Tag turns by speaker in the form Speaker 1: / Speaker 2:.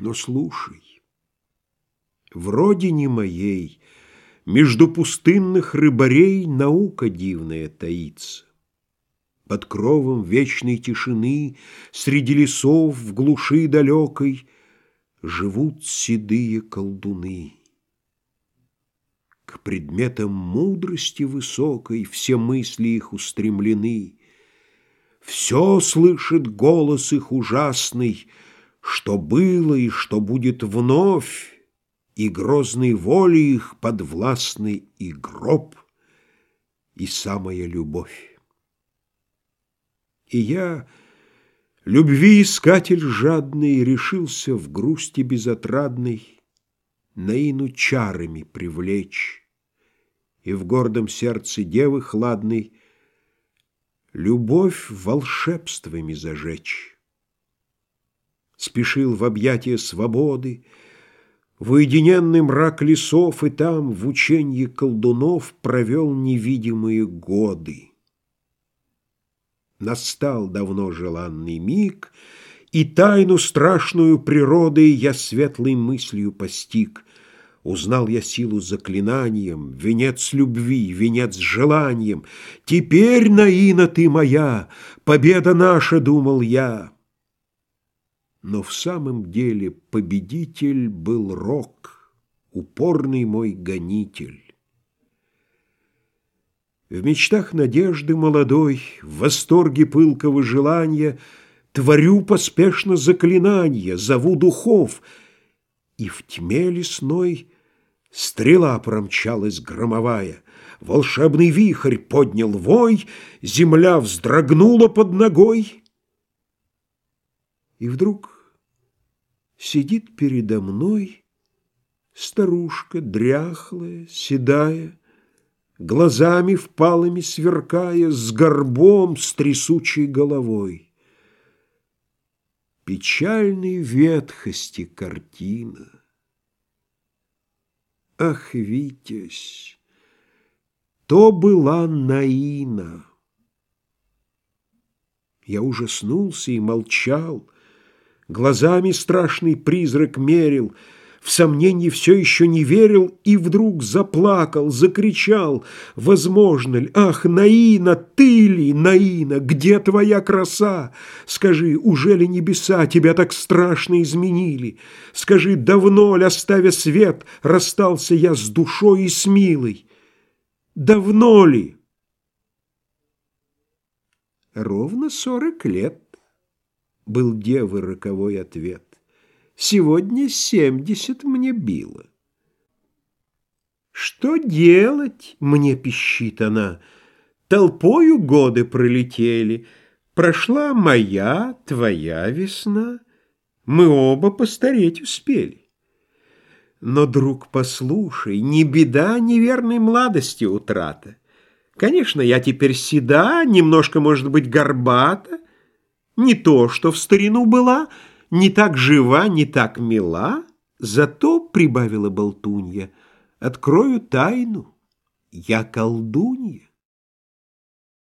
Speaker 1: Но слушай, в родине моей Между пустынных рыбарей Наука дивная таится. Под кровом вечной тишины Среди лесов в глуши далекой Живут седые колдуны. К предметам мудрости высокой Все мысли их устремлены. Все слышит голос их ужасный — что было и что будет вновь, И грозной воли их подвластный и гроб, и самая любовь. И я, любви искатель жадный, Решился в грусти безотрадной Наину чарами привлечь И в гордом сердце девы хладной Любовь волшебствами зажечь спешил в объятия свободы, в уединенный мрак лесов и там, в ученье колдунов, провел невидимые годы. Настал давно желанный миг, и тайну страшную природы я светлой мыслью постиг. Узнал я силу заклинанием, венец любви, венец желанием. Теперь, Наина, ты моя, победа наша, думал я. Но в самом деле победитель был Рок, упорный мой гонитель. В мечтах надежды молодой, в восторге пылкого желания Творю поспешно заклинания, зову духов, И в тьме лесной стрела промчалась громовая, Волшебный вихрь поднял вой, Земля вздрогнула под ногой — и вдруг сидит передо мной Старушка дряхлая, седая, Глазами впалыми сверкая, С горбом, с трясучей головой. Печальной ветхости картина. Ах, Витязь, то была Наина. Я ужаснулся и молчал, Глазами страшный призрак мерил, В сомнении все еще не верил И вдруг заплакал, закричал. Возможно ли? Ах, Наина, ты ли, Наина, где твоя краса? Скажи, уже ли небеса тебя так страшно изменили? Скажи, давно ли, оставя свет, Расстался я с душой и с милой? Давно ли? Ровно сорок лет был девы роковой ответ. Сегодня семьдесят мне било. Что делать, мне пищит она, Толпою годы пролетели, Прошла моя, твоя весна, Мы оба постареть успели. Но, друг, послушай, не беда неверной молодости утрата. Конечно, я теперь седа, немножко, может быть, горбата, не то, что в старину была, не так жива, не так мила, зато, — прибавила болтунья, — открою тайну, я колдунья.